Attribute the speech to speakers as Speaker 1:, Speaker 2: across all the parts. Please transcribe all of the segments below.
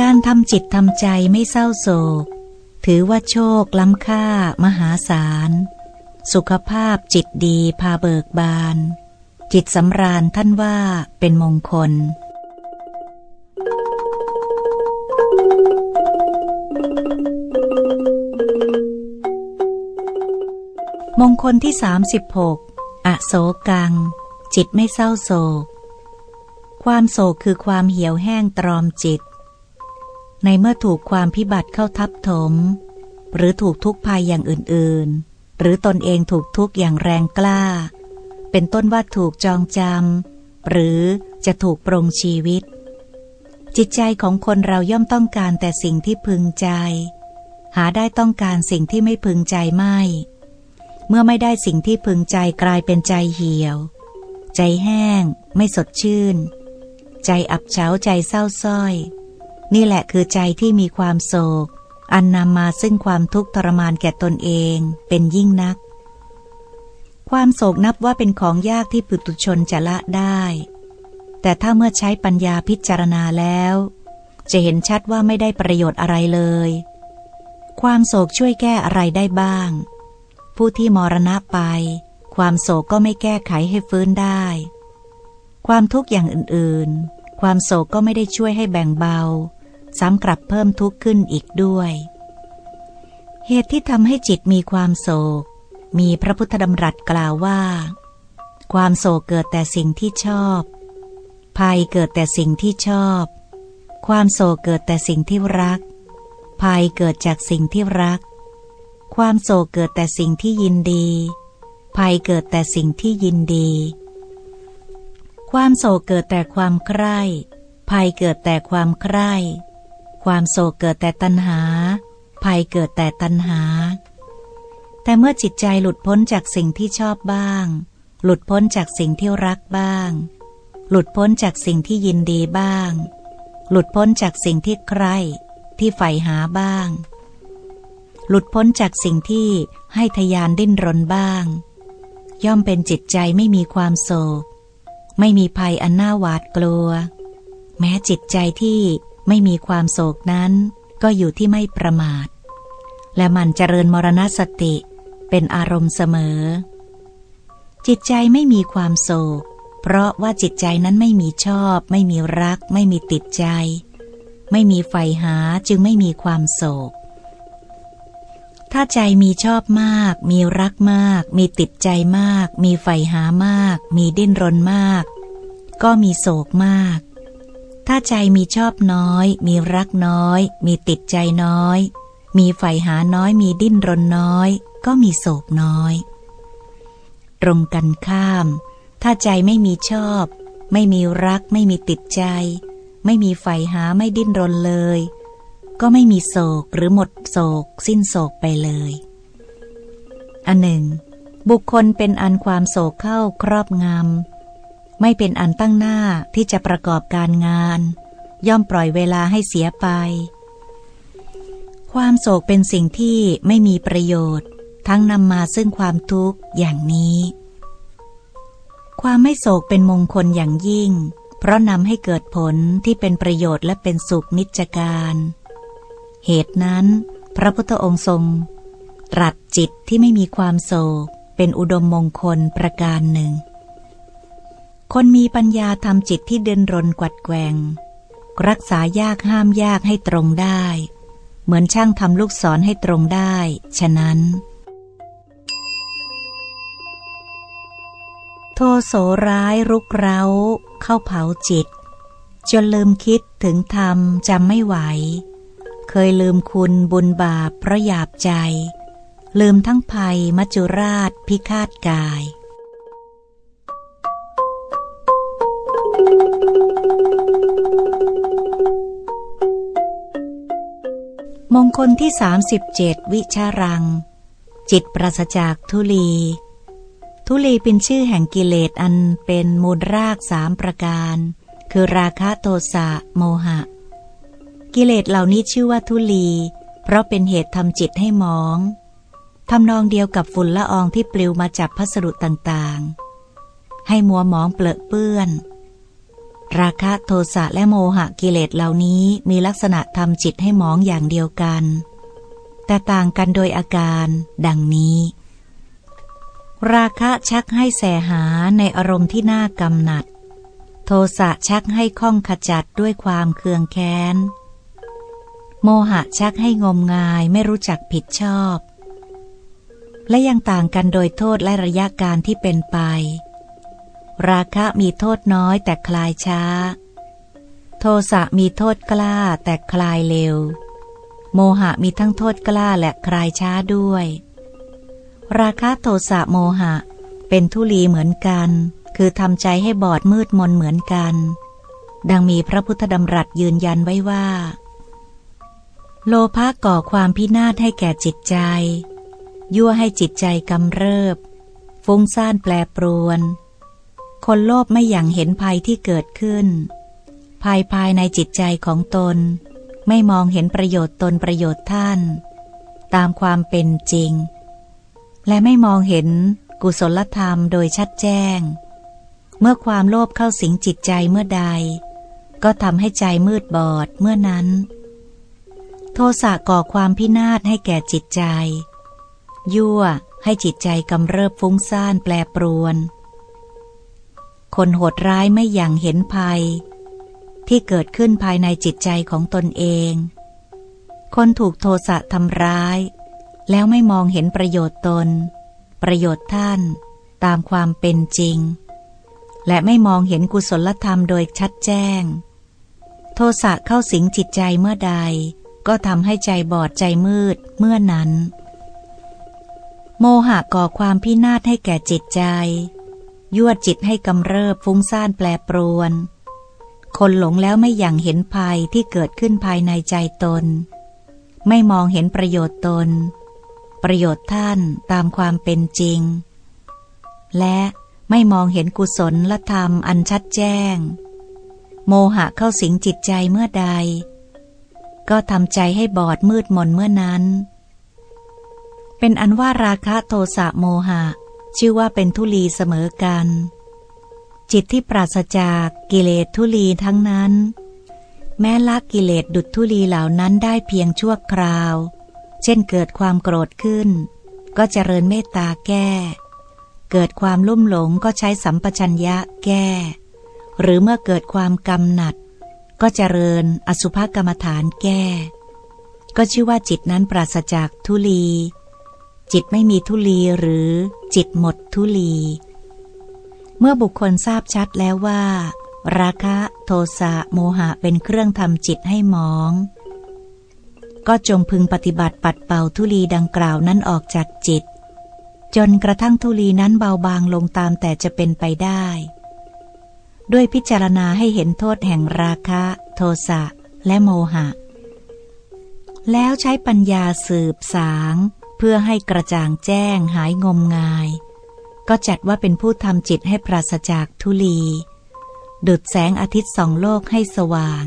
Speaker 1: การทำจิตทำใจไม่เศร้าโศก ถือว่าโชคล้ำค่ามหาศาล สุขภาพจิตดีพาเบิกบาน จิตสำราญท่านว่าเป็นมงคล มงคลที่ 36 อโศกัง จิตไม่เศร้าโศก ความโศกคือความเหี่ยวแห้งตรอมจิต ในเมื่อถูกความพิบัติเข้าทับถม หรือถูกทุกภัยอย่างอื่นๆ หรือตนเองถูกทุกข์อย่างแรงกล้า เป็นต้นว่าถูกจองจำหรือจะถูกปรงชีวิต จิตใจของคนเราย่อมต้องการแต่สิ่งที่พึงใจ หาได้ต้องการสิ่งที่ไม่พึงใจไม่ เมื่อไม่ได้สิ่งที่พึงใจกลายเป็นใจเหี่ยว ใจแห้ง ไม่สดชื่น ใจอับเฉาใจเศร้าส้อย นี่แหละคือใจที่มีความโศก อันนำมาซึ่งความทุกข์ทรมานแก่ตนเองเป็นยิ่งนัก ความโศกนับว่าเป็นของยากที่ปุตุชนจะละได้ แต่ถ้าเมื่อใช้ปัญญาพิจารณาแล้ว จะเห็นชัดว่าไม่ได้ประโยชน์อะไรเลย ความโศกช่วยแก้อะไรได้บ้าง ผู้ที่มรณะไป ความโศกก็ไม่แก้ไขให้ฟื้นได้ ความทุกข์อย่างอื่นๆ ความโศกก็ไม่ได้ช่วยให้แบ่งเบา ซ้ำกลับเพิ่มทุกข์ขึ้นอีกด้วย เหตุที่ทำให้จิตมีความโศก มีพระพุทธดำรัสกล่าวว่า ความโศกเกิดแต่สิ่งที่ชอบ ภัยเกิดแต่สิ่งที่ชอบ ความโศกเกิดแต่สิ่งที่รัก ภัยเกิดจากสิ่งที่รัก ความโศกเกิดแต่สิ่งที่ยินดี ภัยเกิดแต่สิ่งที่ยินดี ความโศกเกิดแต่ความใคร่ ภัยเกิดแต่ความใคร่ ความโศกเกิดแต่ตัณหา ภัยเกิดแต่ตัณหา แต่เมื่อจิตใจหลุดพ้นจากสิ่งที่ชอบบ้าง หลุดพ้นจากสิ่งที่รักบ้าง หลุดพ้นจากสิ่งที่ยินดีบ้าง หลุดพ้นจากสิ่งที่ใคร่ ที่ใฝ่หาบ้าง หลุดพ้นจากสิ่งที่ให้ทยานดิ้นรนบ้าง ย่อมเป็นจิตใจไม่มีความโศก ไม่มีภัยอันน่าหวาดกลัว แม้จิตใจที่ไม่มีความโศกนั้น ก็อยู่ที่ไม่ประมาท และมันเจริญมรณสติเป็นอารมณ์เสมอ จิตใจไม่มีความโศก เพราะว่าจิตใจนั้นไม่มีชอบ ไม่มีรัก ไม่มีติดใจ ไม่มีใฝ่หาจึงไม่มีความโศก ถ้าใจมีชอบมาก มีรักมาก มีติดใจมาก มีใฝ่หามาก มีดิ้นรนมาก ก็มีโศกมาก ถ้าใจมีชอบน้อย มีรักน้อย มีติดใจน้อย มีใฝ่หาน้อย มีดิ้นรนน้อย ก็มีโศกน้อย ตรงกันข้าม ถ้าใจไม่มีชอบ ไม่มีรัก ไม่มีติดใจ ไม่มีใฝ่หาไม่ดิ้นรนเลย ก็ไม่มีโศกหรือหมดโศก สิ้นโศกไปเลย อันหนึ่ง บุคคลเป็นอันความโศกเข้าครอบงำไม่เป็นอันตั้งหน้าที่จะประกอบการงาน ย่อมปล่อยเวลาให้เสียไป ความโศกเป็นสิ่งที่ไม่มีประโยชน์ ทั้งนำมาซึ่งความทุกข์อย่างนี้ ความไม่โศกเป็นมงคลอย่างยิ่งเพราะนำให้เกิดผลที่เป็นประโยชน์และเป็นสุขนิจการ เหตุนั้น พระพุทธองค์ทรงตรัสจิตที่ไม่มีความโศก เป็นอุดมมงคลประการหนึ่ง คนมีปัญญาทำจิตที่เดินรนกวัดแกงรักษายากห้ามยากให้ตรงได้ เหมือนช่างทำลูกศรให้ตรงได้ ฉะนั้น โทโสร้ายรุกเร้า เข้าเผาจิต จนลืมคิดถึงธรรมจำไม่ไหว เคยลืมคุณบุญบาปเพราะหยาบใจ ลืมทั้งภัยมัจจุราชพิฆาตกาย มงคลที่ 37 วิชารัง จิตปราศจากทุลี ทุลีเป็นชื่อแห่งกิเลสอันเป็นมูลรากสามประการ คือราคะโทสะโมหะ กิเลสเหล่านี้ชื่อว่าทุลี เพราะเป็นเหตุทำจิตให้มองทำนองเดียวกับฝุ่นละอองที่ปลิวมาจับพัสดุต่างๆ ให้มัวมองเปลอะเปื้อน ราคะโทสะและโมหะกิเลสเหล่านี้มีลักษณะทำจิตให้มองอย่างเดียวกัน แต่ต่างกันโดยอาการดังนี้ ราคะชักให้แสหาในอารมณ์ที่น่ากำหนัด โทสะชักให้ข้องขจัดด้วยความเคืองแค้น โมหะชักให้งมงายไม่รู้จักผิดชอบ และยังต่างกันโดยโทษและระยะการที่เป็นไป ราคะมีโทษน้อยแต่คลายช้า โทสะมีโทษกล้าแต่คลายเร็ว โมหะมีทั้งโทษกล้าและคลายช้าด้วย ราคะโทสะโมหะเป็นทุลีเหมือนกัน คือทำใจให้บอดมืดมนเหมือนกัน ดังมีพระพุทธดำรัสยืนยันไว้ว่า โลภะก่อความพินาศให้แก่จิตใจ ยั่วให้จิตใจกำเริบ ฟุ้งซ่านแปรปรวน คนโลภไม่อย่างเห็นภัยที่เกิดขึ้น ภายภายในจิตใจของตน ไม่มองเห็นประโยชน์ตนประโยชน์ท่าน ตามความเป็นจริง และไม่มองเห็นกุศลธรรมโดยชัดแจ้ง เมื่อความโลภเข้าสิงจิตใจเมื่อใด ก็ทำให้ใจมืดบอดเมื่อนั้น โทสะก่อความพินาศให้แก่จิตใจ ยั่วให้จิตใจกำเริบฟุ้งซ่านแปรปรวน คนโหดร้ายไม่อย่างเห็นภัย ที่เกิดขึ้นภายในจิตใจของตนเอง คนถูกโทสะทำร้าย แล้วไม่มองเห็นประโยชน์ตน ประโยชน์ท่าน ตามความเป็นจริง และไม่มองเห็นกุศลธรรมโดยชัดแจ้ง โทสะเข้าสิงจิตใจเมื่อใด ก็ทำให้ใจบอดใจมืดเมื่อนั้น โมหะก่อความพินาศให้แก่จิตใจ ยั่วจิตให้กำเริบฟุ้งซ่านแปรปรวน คนหลงแล้วไม่อย่างเห็นภัยที่เกิดขึ้นภายในใจตน ไม่มองเห็นประโยชน์ตน ประโยชน์ท่านตามความเป็นจริง และไม่มองเห็นกุศลละธรรมอันชัดแจ้ง โมหะเข้าสิงจิตใจเมื่อใด ก็ทำใจให้บอดมืดมนเมื่อนั้น เป็นอันว่าราคะโทสะโมหะ ชื่อว่าเป็นทุลีเสมอกัน จิตที่ปราศจากกิเลสทุลีทั้งนั้น แม้ละกิเลสดุดทุลีเหล่านั้นได้เพียงชั่วคราว เช่นเกิดความโกรธขึ้น ก็เจริญเมตตาแก้ เกิดความลุ่มหลงก็ใช้สัมปชัญญะแก้ หรือเมื่อเกิดความกำหนัด ก็เจริญอสุภกรรมฐานแก้ ก็ชื่อว่าจิตนั้นปราศจากทุลี จิตไม่มีทุลีหรือจิตหมดทุลี เมื่อบุคคลทราบชัดแล้วว่า ราคะโทสะโมหะเป็นเครื่องทำจิตให้มอง ก็จงพึงปฏิบัติปัดเป่าทุลีดังกล่าวนั้นออกจากจิต จนกระทั่งทุลีนั้นเบาบางลงตามแต่จะเป็นไปได้ ด้วยพิจารณาให้เห็นโทษแห่งราคะ โทสะ และโมหะ แล้วใช้ปัญญาสืบสาง เพื่อให้กระจ่างแจ้งหายงมงาย ก็จัดว่าเป็นผู้ทำจิตให้ปราศจากทุลี ดุดแสงอาทิตย์สองโลกให้สว่าง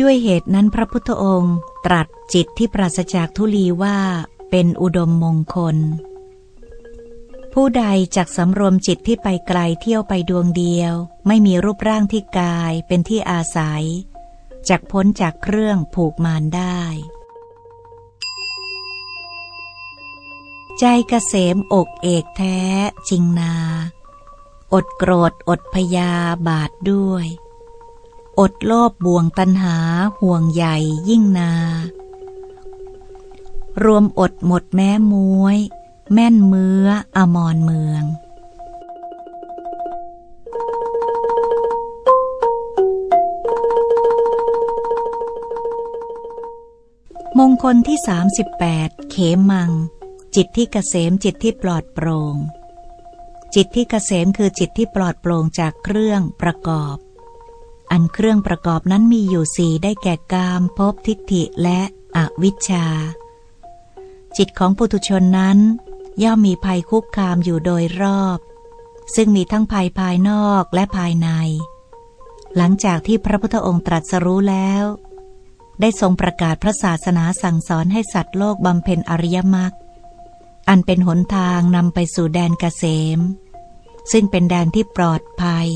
Speaker 1: ด้วยเหตุนั้นพระพุทธองค์ ตรัสจิตที่ปราศจากทุลีว่าเป็นอุดมมงคล ผู้ใดจากสำรวมจิตที่ไปไกลเที่ยวไปดวงเดียว ไม่มีรูปร่างที่กายเป็นที่อาศัยจากพ้นจากเครื่องผูกมานได้ ใจกเกษมอกเอกแท้จริงนา อดโกรธอดพยาบาทด้วย อดโลภบ่วงตันหาห่วงใหญ่ยิ่งนา รวมอดหมดแม้มวย แม่นเมืออมรเมือง มงคลที่ 38 เขมัง จิตที่เกษมจิตที่ปลอดโปร่งจิตที่เกษมคือจิตที่ปลอดโปร่งจากเครื่องประกอบ อันเครื่องประกอบนั้นมีอยู่สี่ได้แก่กามภพทิฏฐิและอวิชชา จิตของปุถุชนนั้น ย่อมมีภัยคุกคามอยู่โดยรอบ ซึ่งมีทั้งภัยภายนอกและภายใน หลังจากที่พระพุทธองค์ตรัสรู้แล้ว ได้ทรงประกาศพระศาสนาสั่งสอนให้สัตว์โลกบำเพ็ญอริยมรรคอันเป็นหนทางนำไปสู่แดนเกษม ซึ่งเป็นแดนที่ปลอดภัย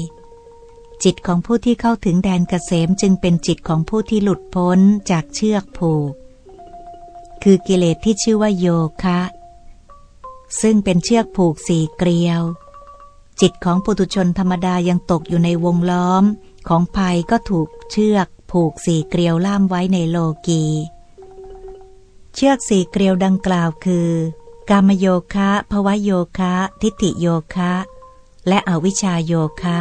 Speaker 1: จิตของผู้ที่เข้าถึงแดนเกษมจึงเป็นจิตของผู้ที่หลุดพ้นจากเชือกผูก คือกิเลสที่ชื่อว่าโยคะ ซึ่งเป็นเชือกผูกสี่เกลียว จิตของปุถุชนธรรมดายังตกอยู่ในวงล้อม ของภัยก็ถูกเชือกผูกสี่เกลียวล่ามไว้ในโลกี เชือกสี่เกลียวดังกล่าวคือ กามโยคะภวโยคะ ทิฏฐิโยคะ และอวิชชาโยคะ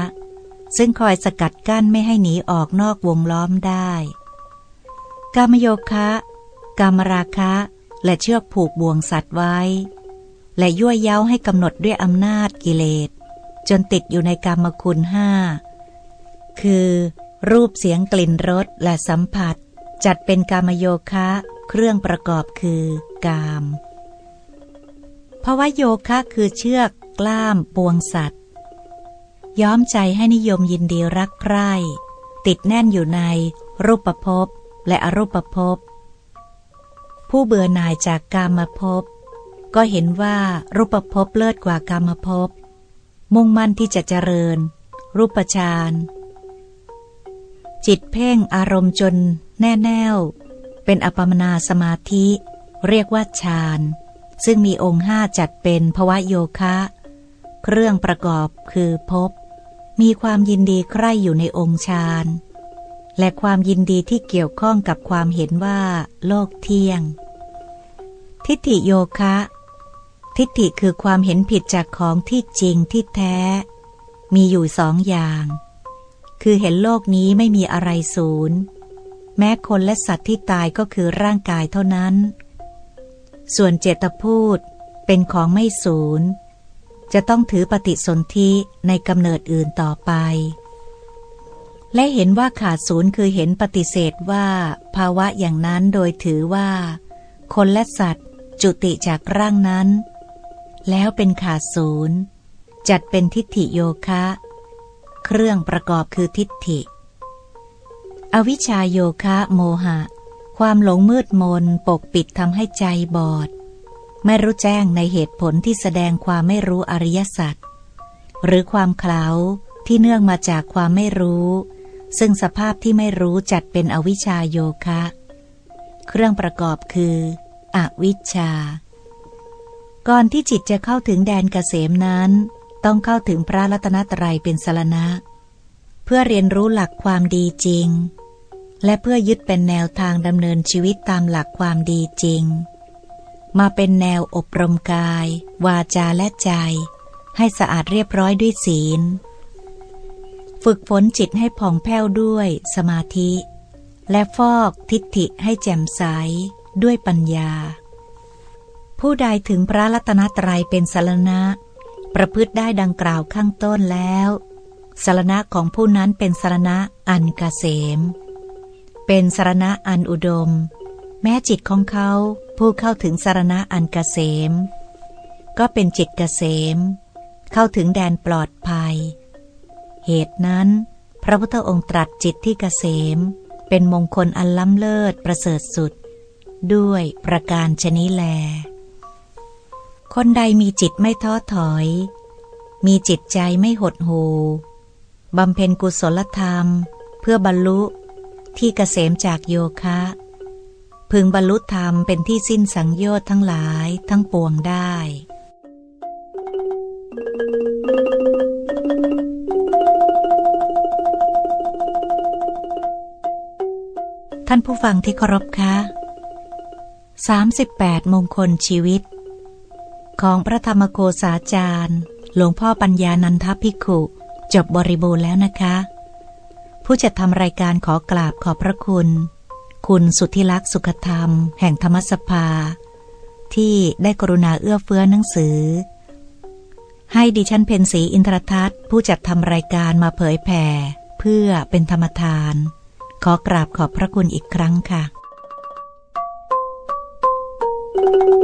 Speaker 1: ซึ่งคอยสกัดกั้นไม่ให้หนีออกนอกวงล้อมได้ กามโยคะ กามราคะ และเชือกผูกบ่วงสัตว์ไว้ และยั่วเย้าให้กำหนดด้วยอำนาจกิเลส จนติดอยู่ในกรรมคุณห้า คือ รูปเสียงกลิ่นรสและสัมผัส จัดเป็นกามโยคะ เครื่องประกอบคือกามเพราะว่าโยคะคือเชือกกล้ามปวงสัตว์ ย้อมใจให้นิยมยินดีรักใคร่ ติดแน่นอยู่ในรูปภพและอรูปภพผู้เบื่อหน่ายจากกามภพ ก็เห็นว่ารูปภพเลิศกว่ากามภพ มุ่งมั่นที่จะเจริญ รูปฌานจิตเพ่งอารมณ์จนแน่แน่วเป็นอัปมนาสมาธิ เรียกว่าฌานซึ่งมีองค์ห้าจัดเป็นภวะโยคะ เครื่องประกอบคือภพมีความยินดีใคร่อยู่ในองค์ฌานและความยินดีที่เกี่ยวข้องกับความเห็นว่า โลกเที่ยง ทิฏฐิโยคะ ทิฏฐิคือความเห็นผิดจากของที่จริงที่แท้ มีอยู่สองอย่าง คือเห็นโลกนี้ไม่มีอะไรศูนย์แม้คนและสัตว์ที่ตายก็คือร่างกายเท่านั้น ส่วนเจตพูดเป็นของไม่ศูนย์จะต้องถือปฏิสนธิในกำเนิดอื่นต่อไป และเห็นว่าขาดศูนย์คือเห็นปฏิเสธว่า ภาวะอย่างนั้นโดยถือว่า คนและสัตว์จุติจากร่างนั้น แล้วเป็นขาดศูนย์จัดเป็นทิฏฐิโยคะ เครื่องประกอบคือทิฏฐิ อวิชาโยคะโมหะ ความหลงมืดมนปกปิดทำให้ใจบอด ไม่รู้แจ้งในเหตุผลที่แสดงความไม่รู้อริยสัจหรือความเคลาที่เนื่องมาจากความไม่รู้ ซึ่งสภาพที่ไม่รู้จัดเป็นอวิชชาโยคะ เครื่องประกอบคือ อวิชชา ก่อนที่จิตจะเข้าถึงแดนเกษมนั้น ต้องเข้าถึงพระรัตนตรัยเป็นสรณะ เพื่อเรียนรู้หลักความดีจริง และเพื่อยึดเป็นแนวทางดำเนินชีวิตตามหลักความดีจริง มาเป็นแนวอบรมกาย วาจาและใจ ให้สะอาดเรียบร้อยด้วยศีล ฝึกฝนจิตให้ผ่องแผ้วด้วยสมาธิ และฟอกทิฏฐิให้แจ่มใสด้วยปัญญา ผู้ใดถึงพระรัตนตรัยเป็นสารณะ ประพฤติได้ดังกล่าวข้างต้นแล้วสารณะของผู้นั้นเป็นสารณะอันกเกษม เป็นสารณะอันอุดม แม้จิตของเขาผู้เข้าถึงสารณะอันกเกษม ก็เป็นจิตเกษม เข้าถึงแดนปลอดภัย เหตุนั้น พระพุทธองค์ตรัสจิตที่เกษม เป็นมงคลอันล้ำเลิศประเสริฐสุด ด้วยประการชนิแล คนใดมีจิตไม่ท้อถอย มีจิตใจไม่หดหูบำเพ็ญกุศลธรรม เพื่อบรรลุที่เกษมจากโยคะ พึงบรรลุธรรมเป็นที่สิ้นสังโยชน์ทั้งหลายทั้งปวงได้ ท่านผู้ฟังที่เคารพคะ 38 มงคลชีวิต ของพระธรรมโกษาจารย์ หลวงพ่อปัญญานันทภิกขุ จบบริบูรณ์แล้วนะคะ ผู้จัดทำรายการขอกราบขอบพระคุณ คุณสุทธิลักษ์สุขธรรม แห่งธรรมสภา ที่ได้กรุณาเอื้อเฟื้อหนังสือ ให้ดิฉันเพนสีอินทรทัศน์ ผู้จัดทำรายการมาเผยแผ่ เพื่อเป็นธรรมทาน ขอกราบขอบพระคุณอีกครั้งค่ะ thank you